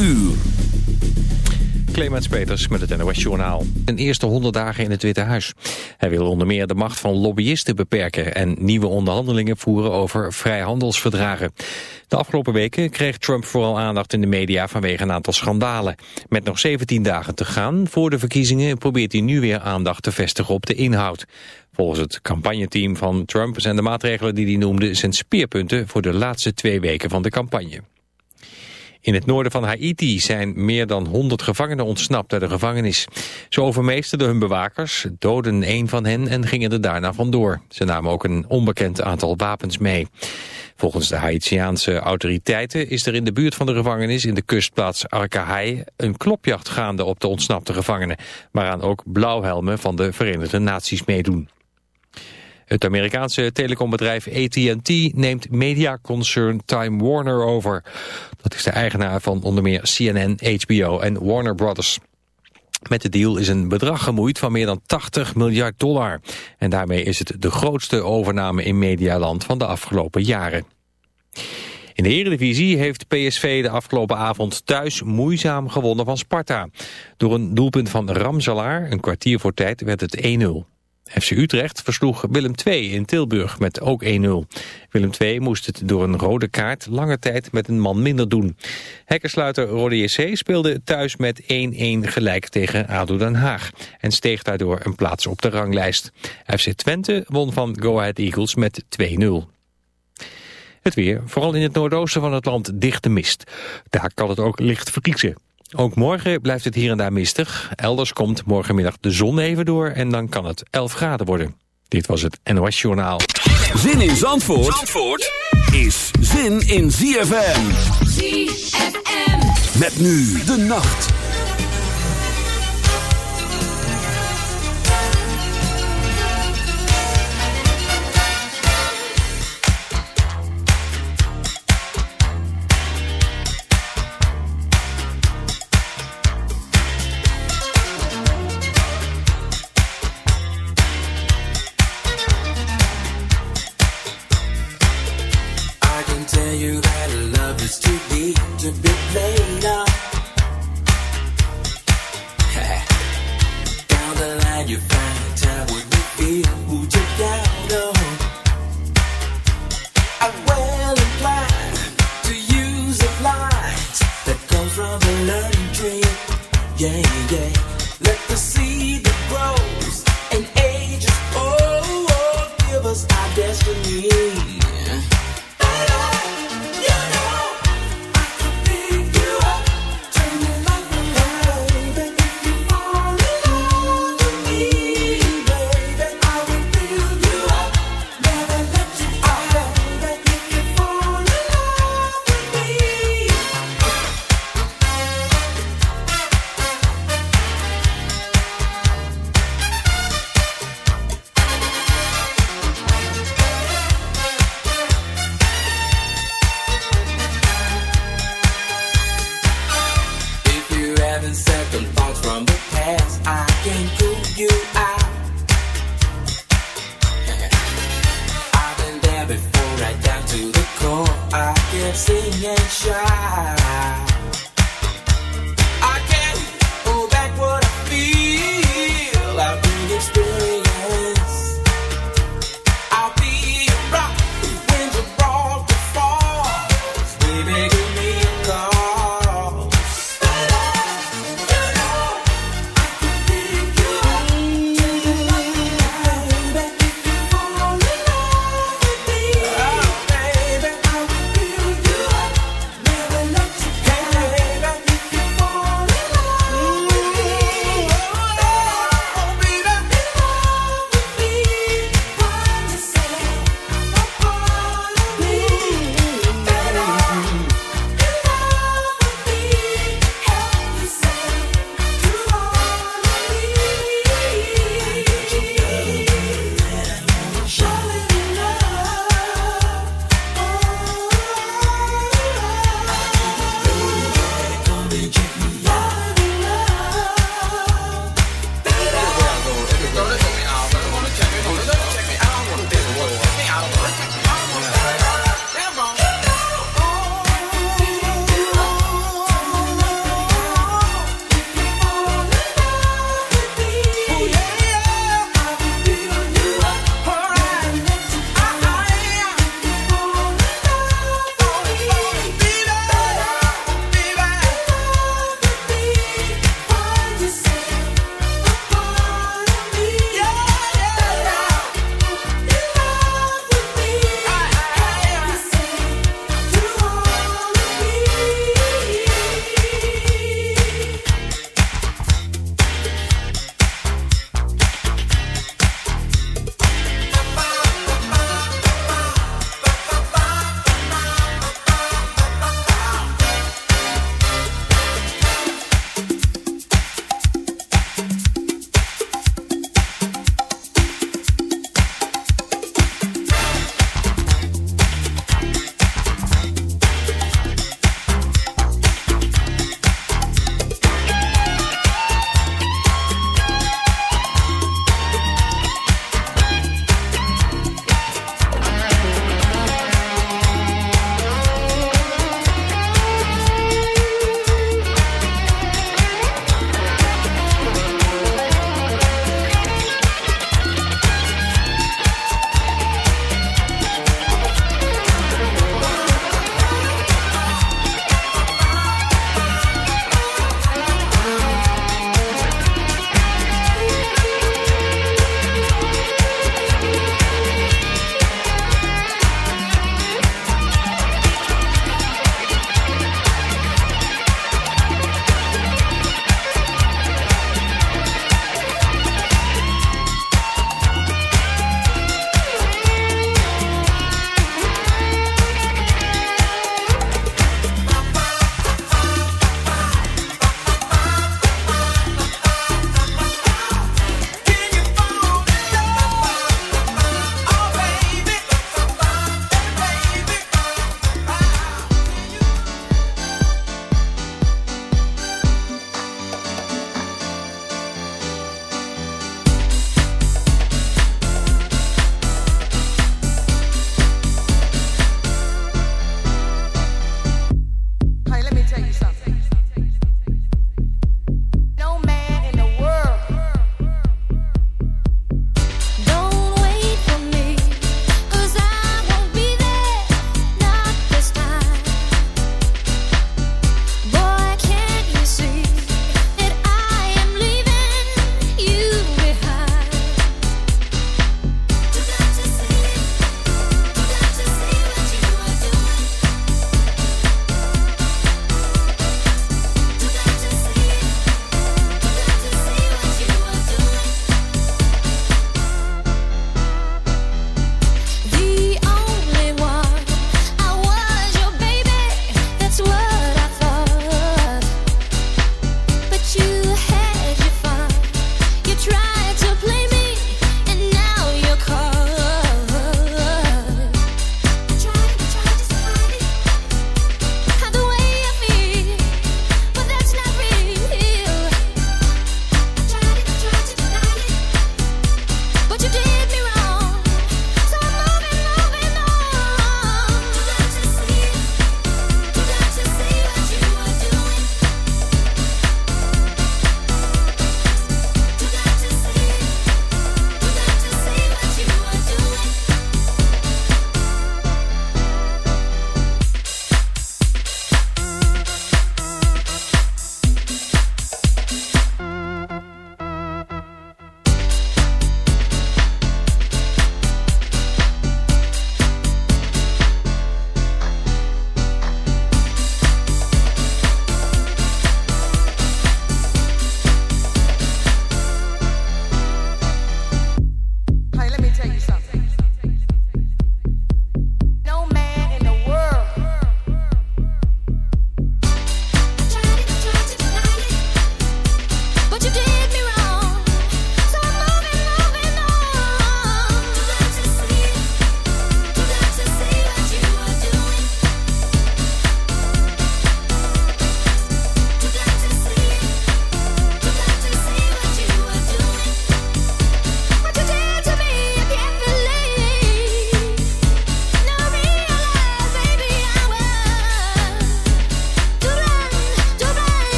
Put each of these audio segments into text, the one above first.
uur. Clemens Peters met het NOS Journaal. Een eerste 100 dagen in het Witte Huis. Hij wil onder meer de macht van lobbyisten beperken... en nieuwe onderhandelingen voeren over vrijhandelsverdragen. De afgelopen weken kreeg Trump vooral aandacht in de media... vanwege een aantal schandalen. Met nog 17 dagen te gaan voor de verkiezingen... probeert hij nu weer aandacht te vestigen op de inhoud. Volgens het campagneteam van Trump zijn de maatregelen die hij noemde... zijn speerpunten voor de laatste twee weken van de campagne. In het noorden van Haiti zijn meer dan 100 gevangenen ontsnapt uit de gevangenis. Ze overmeesterden hun bewakers, doden een van hen en gingen er daarna vandoor. Ze namen ook een onbekend aantal wapens mee. Volgens de Haitiaanse autoriteiten is er in de buurt van de gevangenis in de kustplaats Arcahai een klopjacht gaande op de ontsnapte gevangenen, waaraan ook blauwhelmen van de Verenigde Naties meedoen. Het Amerikaanse telecombedrijf AT&T neemt mediaconcern Time Warner over. Dat is de eigenaar van onder meer CNN, HBO en Warner Brothers. Met de deal is een bedrag gemoeid van meer dan 80 miljard dollar. En daarmee is het de grootste overname in medialand van de afgelopen jaren. In de Eredivisie heeft PSV de afgelopen avond thuis moeizaam gewonnen van Sparta. Door een doelpunt van Ramselaar, een kwartier voor tijd, werd het 1-0. FC Utrecht versloeg Willem II in Tilburg met ook 1-0. Willem II moest het door een rode kaart lange tijd met een man minder doen. Hekkersluiter Rode JC speelde thuis met 1-1 gelijk tegen ADO Den Haag... en steeg daardoor een plaats op de ranglijst. FC Twente won van Go Ahead Eagles met 2-0. Het weer, vooral in het noordoosten van het land, dichte mist. Daar kan het ook licht verkiezen. Ook morgen blijft het hier en daar mistig. Elders komt morgenmiddag de zon even door en dan kan het 11 graden worden. Dit was het NOS Journaal. Zin in Zandvoort, Zandvoort is zin in ZFM. ZFM. Met nu de nacht.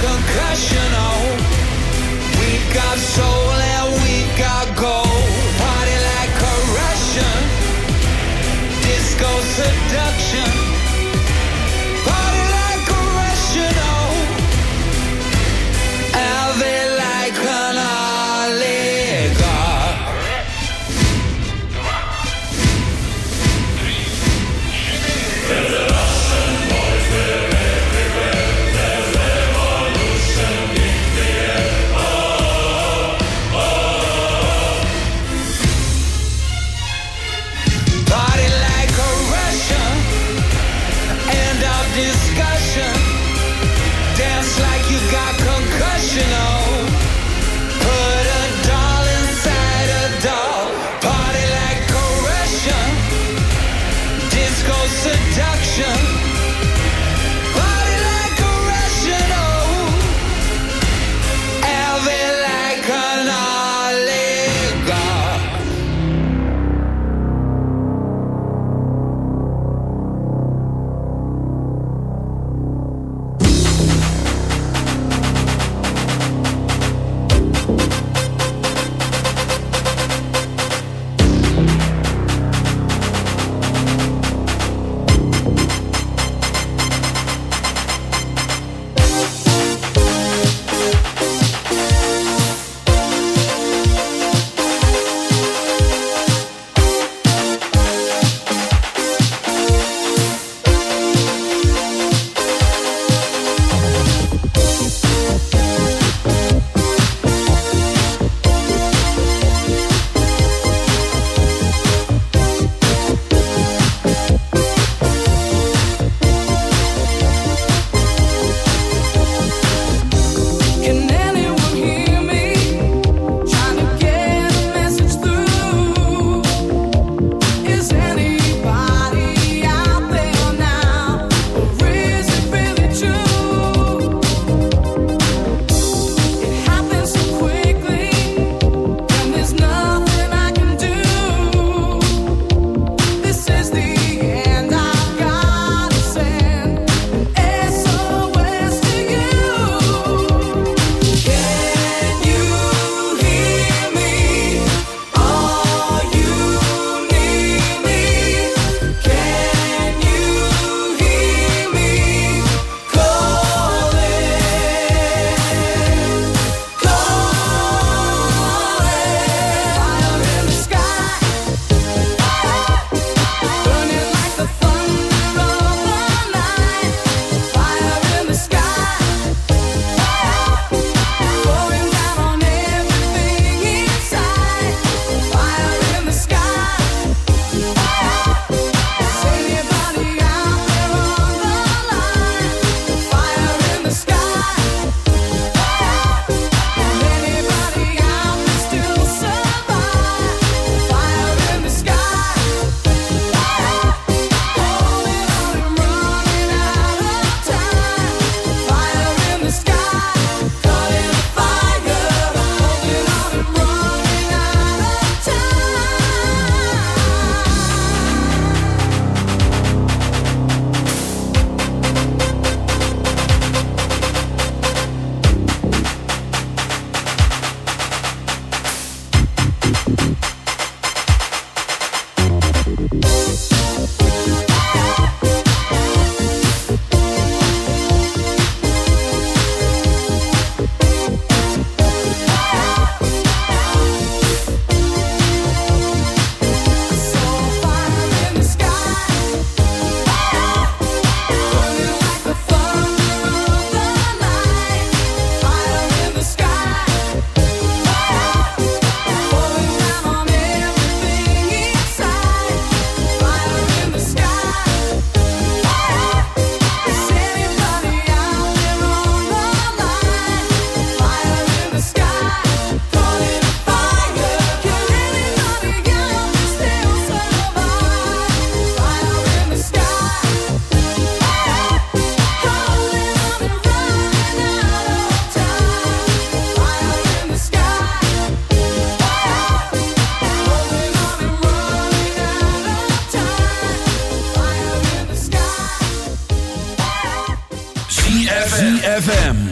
concussion on. Oh, we got so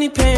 any pain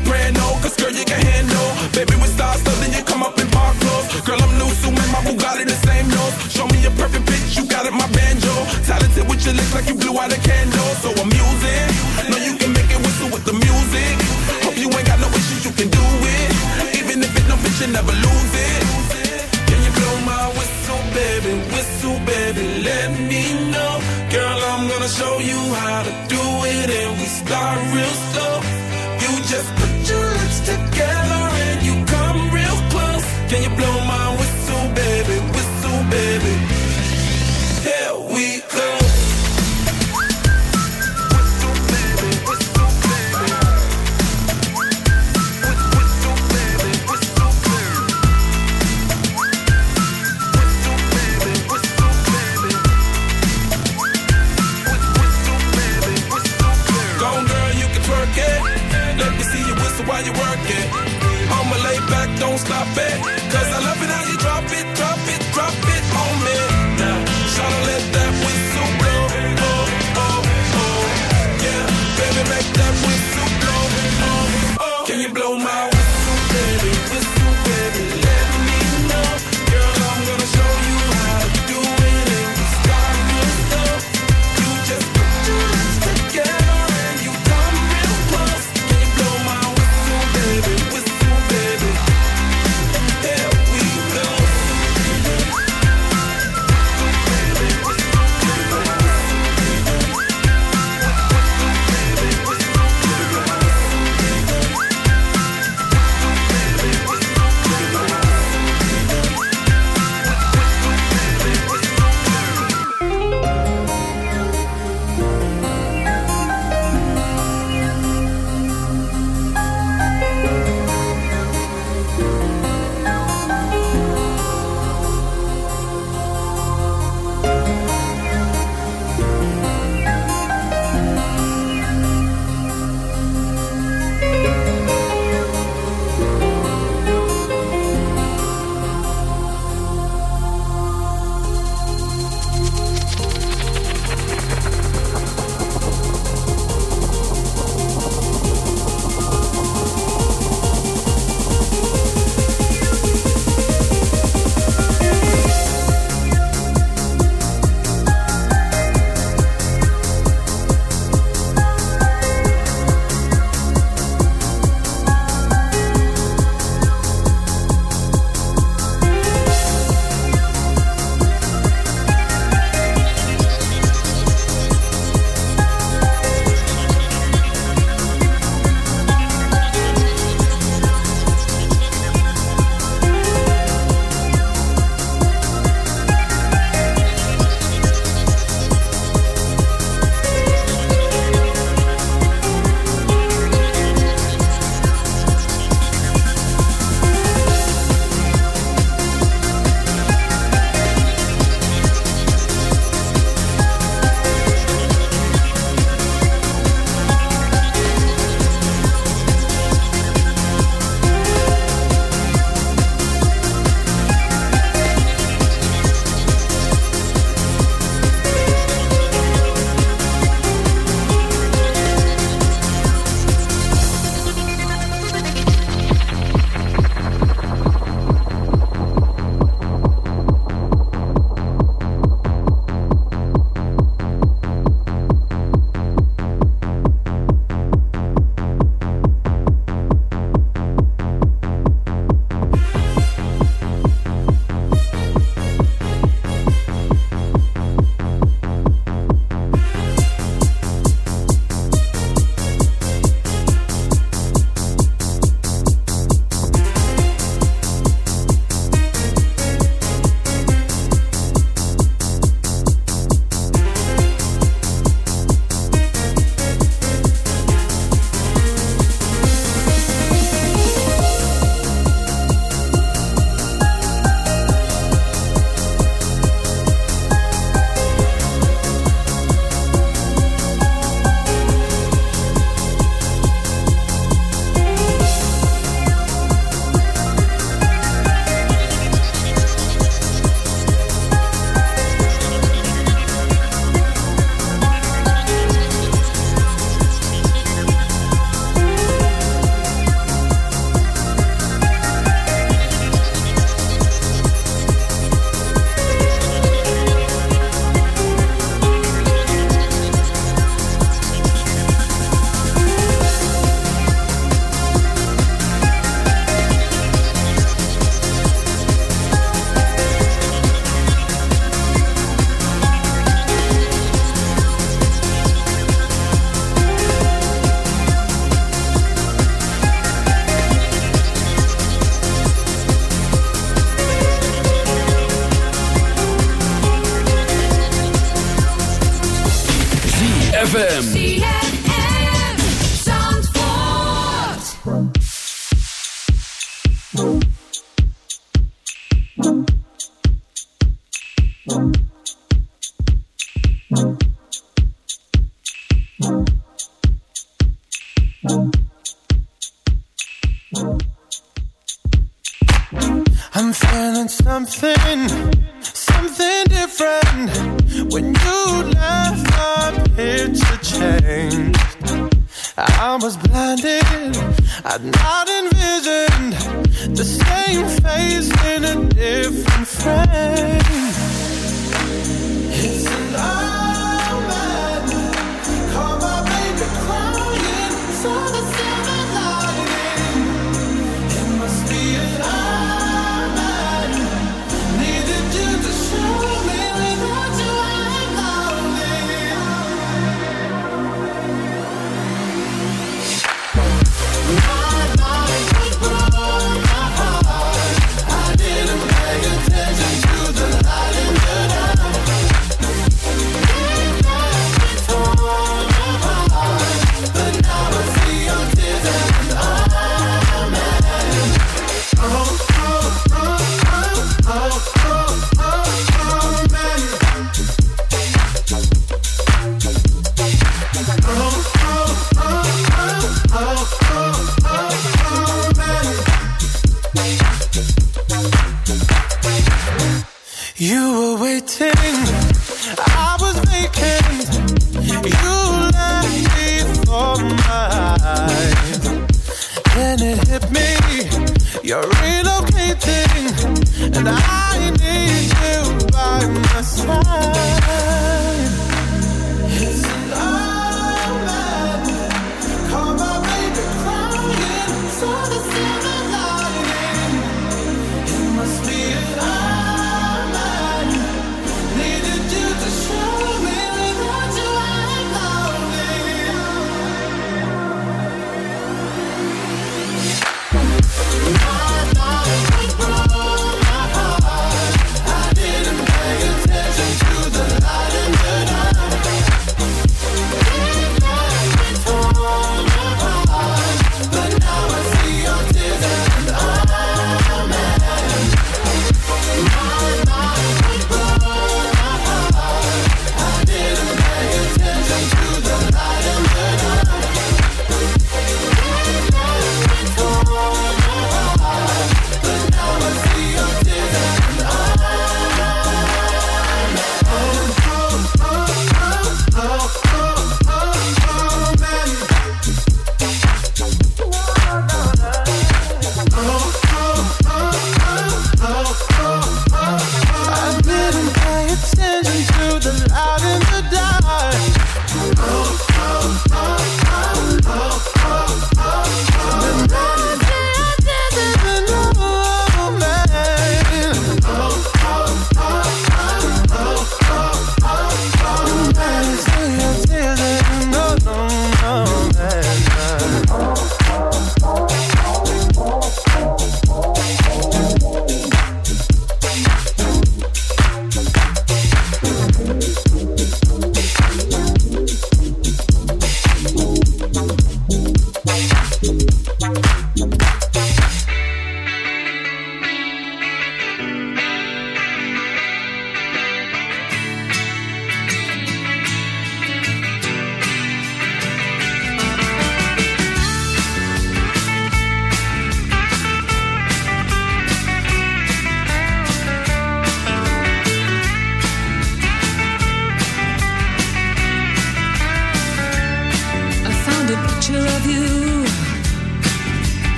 like you blew out a candle. So I'm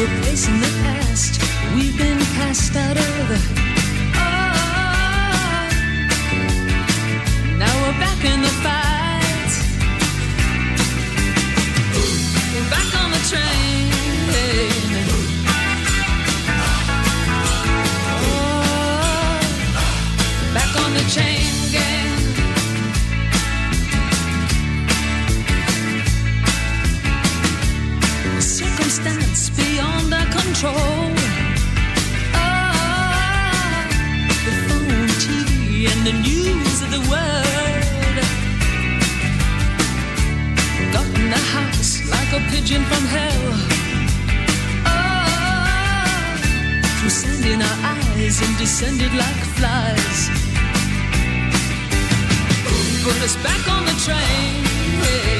A place in the past. We've been cast out of raging from hell. Oh, through sand in our eyes and descended like flies. put us back on the train. Yeah.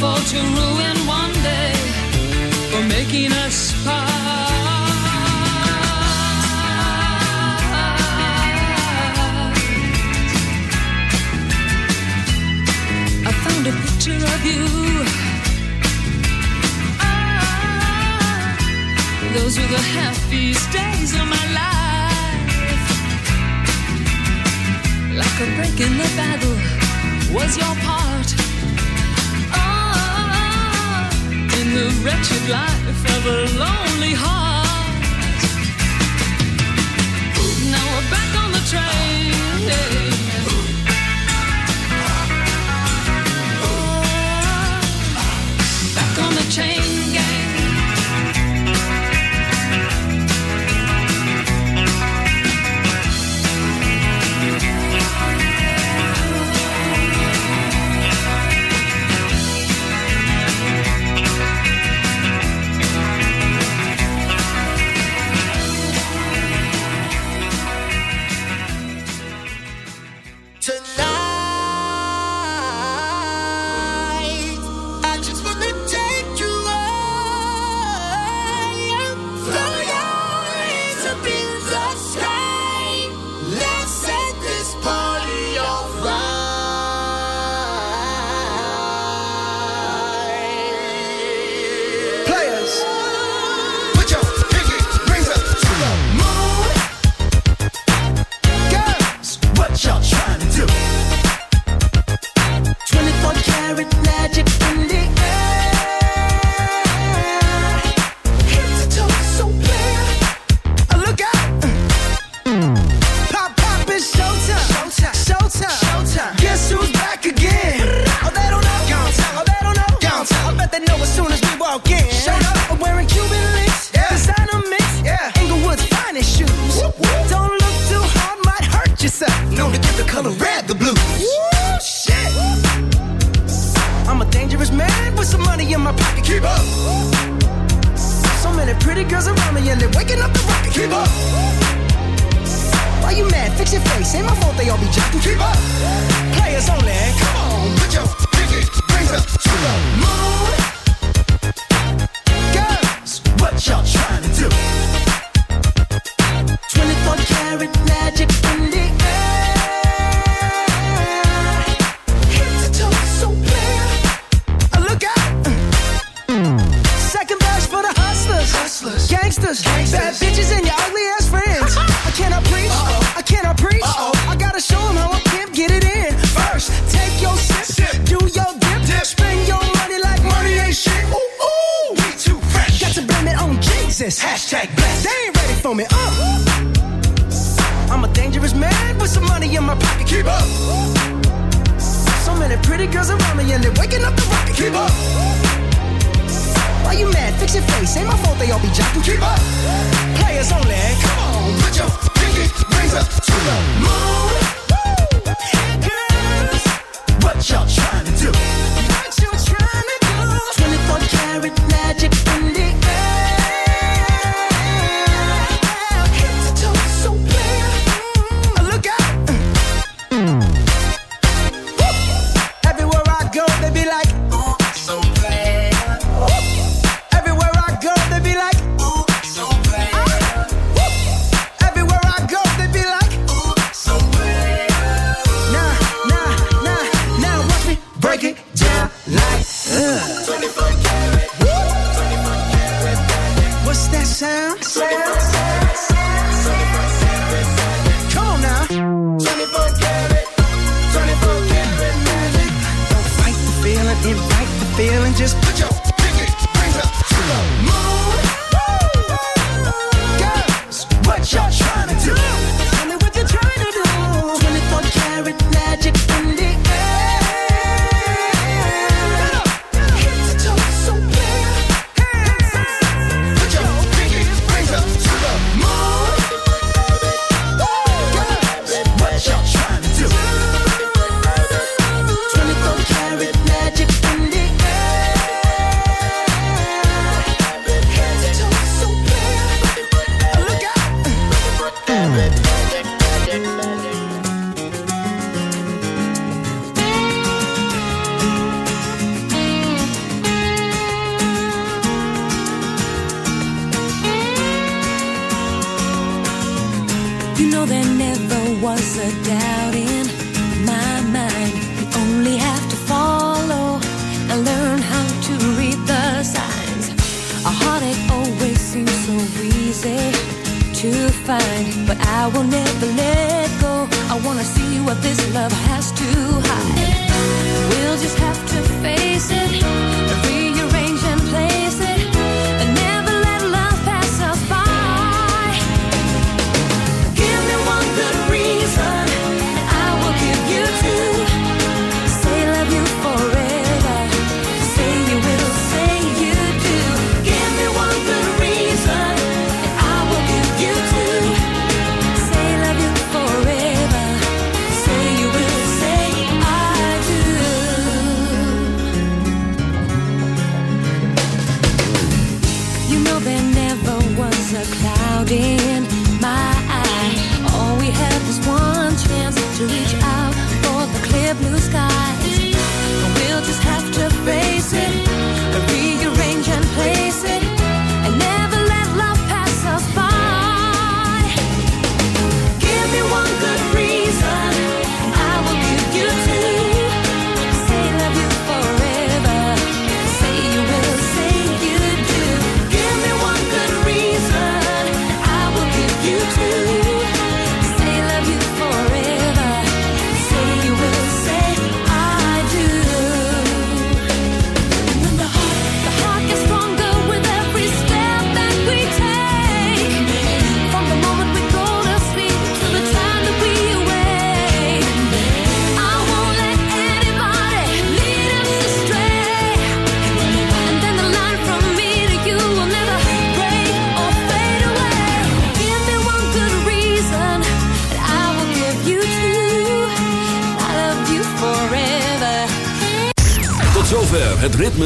fall to ruin one day for making us part. I found a picture of you. Ah, those were the happiest days of my life. Like a break in the battle was your part the wretched life of a lonely heart. Now we're back on the train. Yeah.